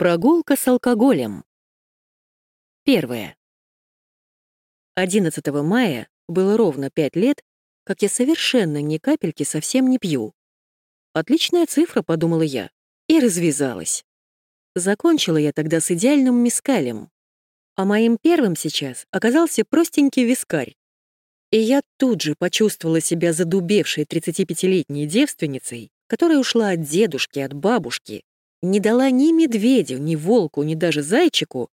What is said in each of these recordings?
Прогулка с алкоголем. Первое. 11 мая было ровно пять лет, как я совершенно ни капельки совсем не пью. Отличная цифра, подумала я, и развязалась. Закончила я тогда с идеальным мискалем. А моим первым сейчас оказался простенький вискарь. И я тут же почувствовала себя задубевшей 35-летней девственницей, которая ушла от дедушки, от бабушки, не дала ни медведю, ни волку, ни даже зайчику,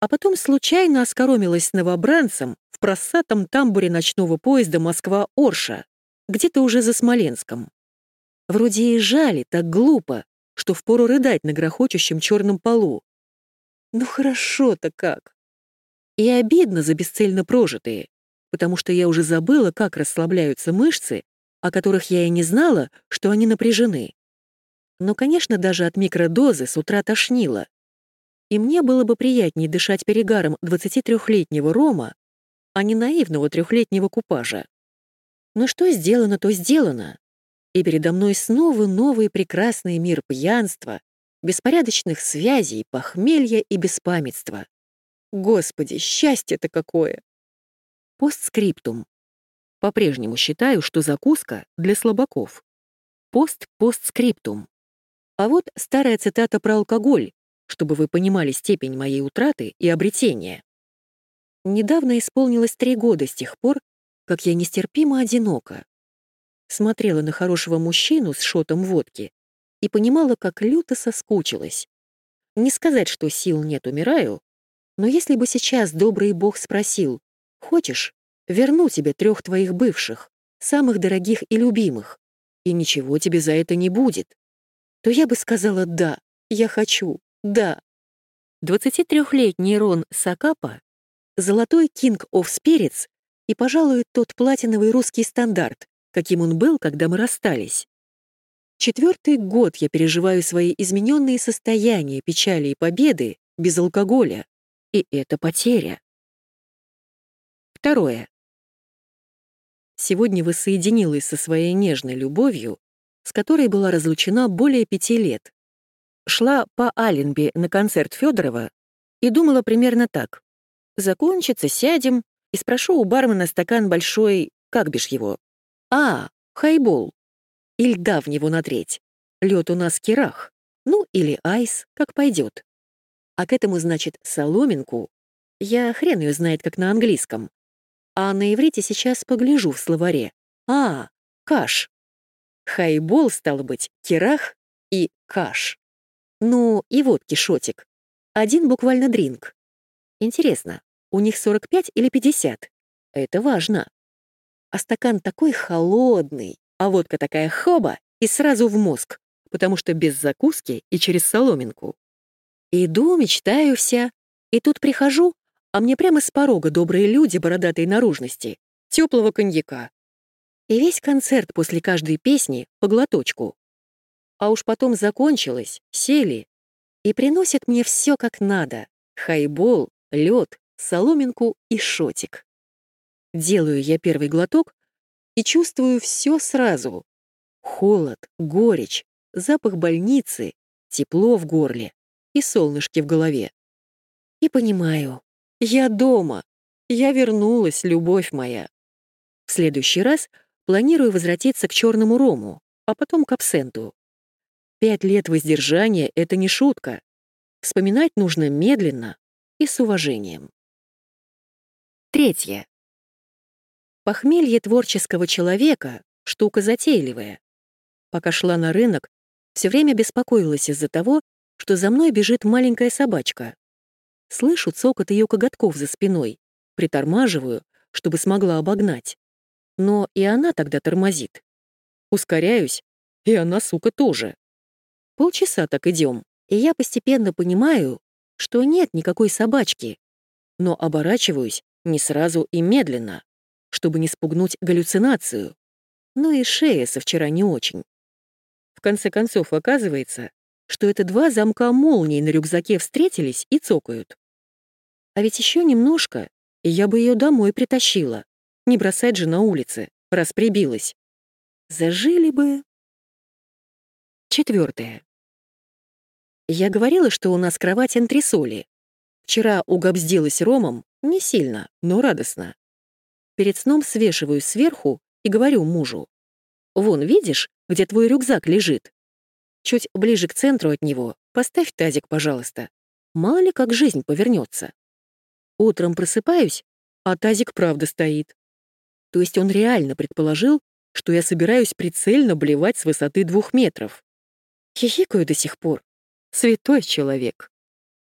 а потом случайно оскоромилась новобранцем в просатом тамбуре ночного поезда Москва-Орша, где-то уже за Смоленском. Вроде и жали, так глупо, что впору рыдать на грохочущем черном полу. Ну хорошо-то как. И обидно за бесцельно прожитые, потому что я уже забыла, как расслабляются мышцы, о которых я и не знала, что они напряжены. Но, конечно, даже от микродозы с утра тошнило. И мне было бы приятнее дышать перегаром 23-летнего рома, а не наивного трехлетнего купажа. Но что сделано, то сделано. И передо мной снова новый прекрасный мир пьянства, беспорядочных связей, похмелья и беспамятства. Господи, счастье-то какое! Постскриптум. По-прежнему считаю, что закуска для слабаков. Пост-постскриптум. А вот старая цитата про алкоголь, чтобы вы понимали степень моей утраты и обретения. Недавно исполнилось три года с тех пор, как я нестерпимо одинока. Смотрела на хорошего мужчину с шотом водки и понимала, как люто соскучилась. Не сказать, что сил нет, умираю, но если бы сейчас добрый бог спросил, «Хочешь, верну тебе трех твоих бывших, самых дорогих и любимых, и ничего тебе за это не будет», то я бы сказала «да, я хочу, да». 23-летний Рон Сакапа — золотой King of Spirits и, пожалуй, тот платиновый русский стандарт, каким он был, когда мы расстались. Четвертый год я переживаю свои измененные состояния, печали и победы без алкоголя, и это потеря. Второе. Сегодня воссоединилась со своей нежной любовью с которой была разлучена более пяти лет. Шла по Аленби на концерт Федорова и думала примерно так. Закончится, сядем, и спрошу у бармена стакан большой, как бишь его? А, хайбол. И льда в него на треть. Лед у нас керах. Ну, или айс, как пойдет. А к этому, значит, соломинку. Я хрен ее знает, как на английском. А на иврите сейчас погляжу в словаре. А, каш. Хайбол, стало быть, кирах и каш. Ну, и водки шотик. Один буквально дринг. Интересно, у них 45 или 50? Это важно. А стакан такой холодный, а водка такая хоба и сразу в мозг, потому что без закуски и через соломинку. Иду, мечтаю вся, и тут прихожу, а мне прямо с порога добрые люди бородатой наружности, теплого коньяка, и весь концерт после каждой песни по глоточку. А уж потом закончилось, сели и приносят мне все как надо. Хайбол, лед, соломинку и шотик. Делаю я первый глоток и чувствую все сразу. Холод, горечь, запах больницы, тепло в горле и солнышки в голове. И понимаю, я дома, я вернулась, любовь моя. В следующий раз — Планирую возвратиться к черному рому, а потом к абсенту. Пять лет воздержания — это не шутка. Вспоминать нужно медленно и с уважением. Третье. Похмелье творческого человека — штука затейливая. Пока шла на рынок, все время беспокоилась из-за того, что за мной бежит маленькая собачка. Слышу цокот ее коготков за спиной, притормаживаю, чтобы смогла обогнать. Но и она тогда тормозит. Ускоряюсь, и она, сука, тоже. Полчаса так идем, и я постепенно понимаю, что нет никакой собачки, но оборачиваюсь не сразу и медленно, чтобы не спугнуть галлюцинацию. Ну и шея со вчера не очень. В конце концов, оказывается, что это два замка молнии на рюкзаке встретились и цокают. А ведь еще немножко, и я бы ее домой притащила. Не бросать же на улице, раз прибилась. Зажили бы. Четвертое. Я говорила, что у нас кровать антресоли. Вчера угобздилась ромом, не сильно, но радостно. Перед сном свешиваю сверху и говорю мужу. «Вон, видишь, где твой рюкзак лежит? Чуть ближе к центру от него поставь тазик, пожалуйста. Мало ли как жизнь повернется. Утром просыпаюсь, а тазик правда стоит. То есть он реально предположил, что я собираюсь прицельно блевать с высоты двух метров. Хихикаю до сих пор. Святой человек.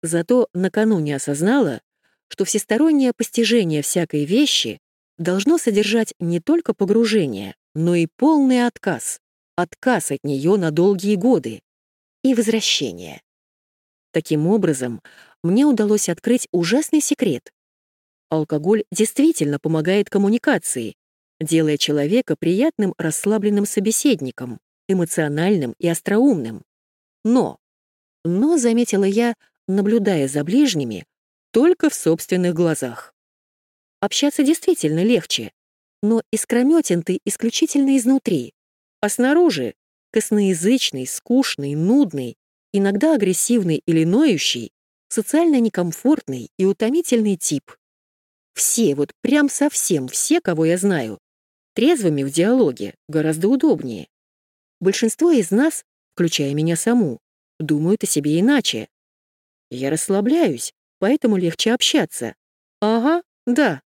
Зато накануне осознала, что всестороннее постижение всякой вещи должно содержать не только погружение, но и полный отказ. Отказ от нее на долгие годы. И возвращение. Таким образом, мне удалось открыть ужасный секрет. Алкоголь действительно помогает коммуникации, делая человека приятным расслабленным собеседником, эмоциональным и остроумным. Но, но, заметила я, наблюдая за ближними, только в собственных глазах. Общаться действительно легче, но искрометен ты исключительно изнутри, а снаружи — косноязычный, скучный, нудный, иногда агрессивный или ноющий, социально некомфортный и утомительный тип. Все, вот прям совсем все, кого я знаю, трезвыми в диалоге гораздо удобнее. Большинство из нас, включая меня саму, думают о себе иначе. Я расслабляюсь, поэтому легче общаться. Ага, да,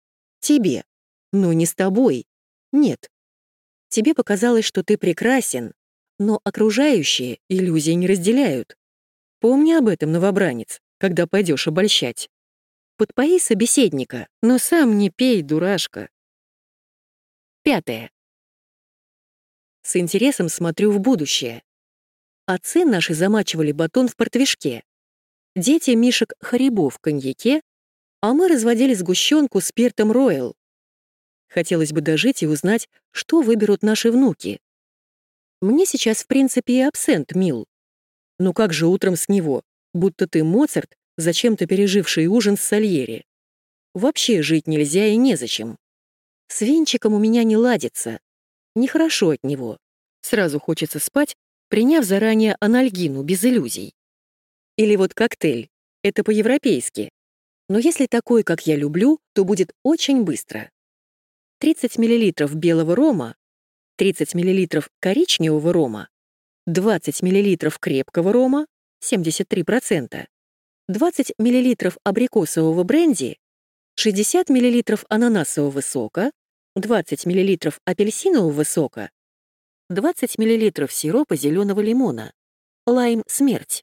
тебе. Но не с тобой. Нет. Тебе показалось, что ты прекрасен, но окружающие иллюзии не разделяют. Помни об этом, новобранец, когда пойдешь обольщать. Подпои собеседника, но сам не пей, дурашка. Пятое. С интересом смотрю в будущее. Отцы наши замачивали батон в портвишке. Дети Мишек Харибо в коньяке, а мы разводили сгущенку спиртом Роyal. Хотелось бы дожить и узнать, что выберут наши внуки. Мне сейчас, в принципе, и абсент мил. Ну как же утром с него, будто ты Моцарт, зачем-то переживший ужин с Сальери. Вообще жить нельзя и незачем. С венчиком у меня не ладится. Нехорошо от него. Сразу хочется спать, приняв заранее анальгину без иллюзий. Или вот коктейль. Это по-европейски. Но если такой, как я люблю, то будет очень быстро. 30 мл белого рома, 30 мл коричневого рома, 20 мл крепкого рома, 73%, 20 мл абрикосового бренди, 60 мл ананасового сока, 20 мл апельсинового сока, 20 мл сиропа зеленого лимона, лайм смерть.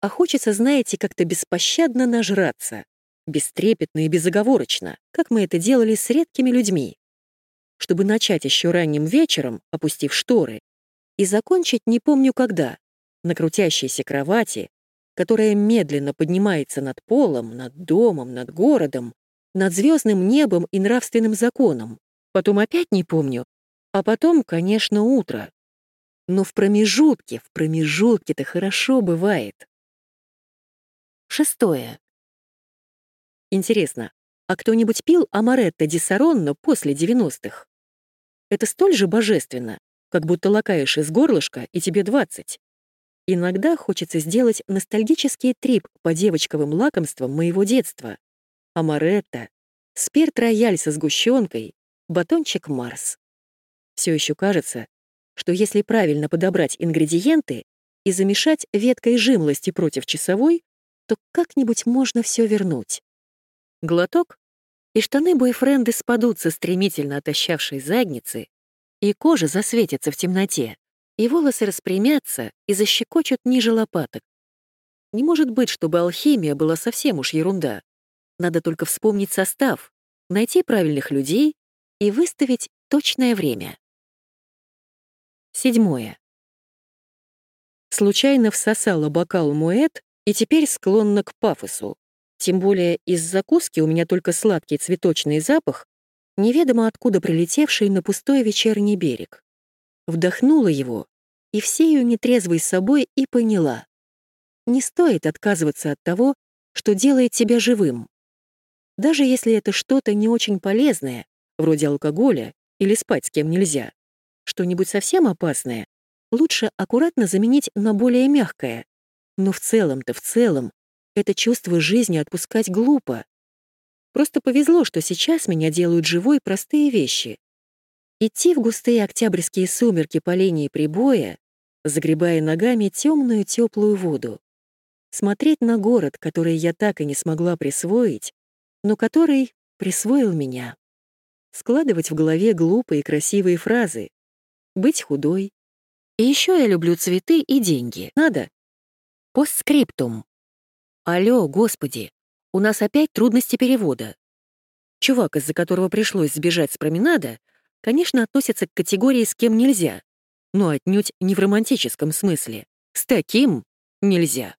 А хочется, знаете, как-то беспощадно нажраться, бестрепетно и безоговорочно, как мы это делали с редкими людьми. Чтобы начать еще ранним вечером, опустив шторы, и закончить не помню когда, на крутящейся кровати, которая медленно поднимается над полом, над домом, над городом, над звездным небом и нравственным законом. Потом опять не помню, а потом, конечно, утро. Но в промежутке, в промежутке-то хорошо бывает. Шестое. Интересно, а кто-нибудь пил амаретто ди после 90-х? Это столь же божественно, как будто лакаешь из горлышка, и тебе 20. Иногда хочется сделать ностальгический трип по девочковым лакомствам моего детства. Амаретто, спирт-рояль со сгущенкой, батончик Марс. Все еще кажется, что если правильно подобрать ингредиенты и замешать веткой жимлости против часовой, то как-нибудь можно все вернуть. Глоток, и штаны бойфренды спадутся стремительно отощавшей задницы, и кожа засветится в темноте, и волосы распрямятся и защекочут ниже лопаток. Не может быть, чтобы алхимия была совсем уж ерунда. Надо только вспомнить состав, найти правильных людей и выставить точное время. Седьмое. Случайно всосала бокал муэт и теперь склонна к пафосу. Тем более из закуски у меня только сладкий цветочный запах, неведомо откуда прилетевший на пустой вечерний берег. Вдохнула его и всею нетрезвой собой и поняла. Не стоит отказываться от того, что делает тебя живым. Даже если это что-то не очень полезное, вроде алкоголя или спать с кем нельзя, что-нибудь совсем опасное, лучше аккуратно заменить на более мягкое, Но в целом-то, в целом, это чувство жизни отпускать глупо. Просто повезло, что сейчас меня делают живой простые вещи. Идти в густые октябрьские сумерки по линии прибоя, загребая ногами темную теплую воду. Смотреть на город, который я так и не смогла присвоить, но который присвоил меня. Складывать в голове глупые красивые фразы. Быть худой. И еще я люблю цветы и деньги. Надо? Постскриптум. Алло, господи, у нас опять трудности перевода. Чувак, из-за которого пришлось сбежать с променада, конечно, относится к категории «с кем нельзя», но отнюдь не в романтическом смысле. С таким нельзя.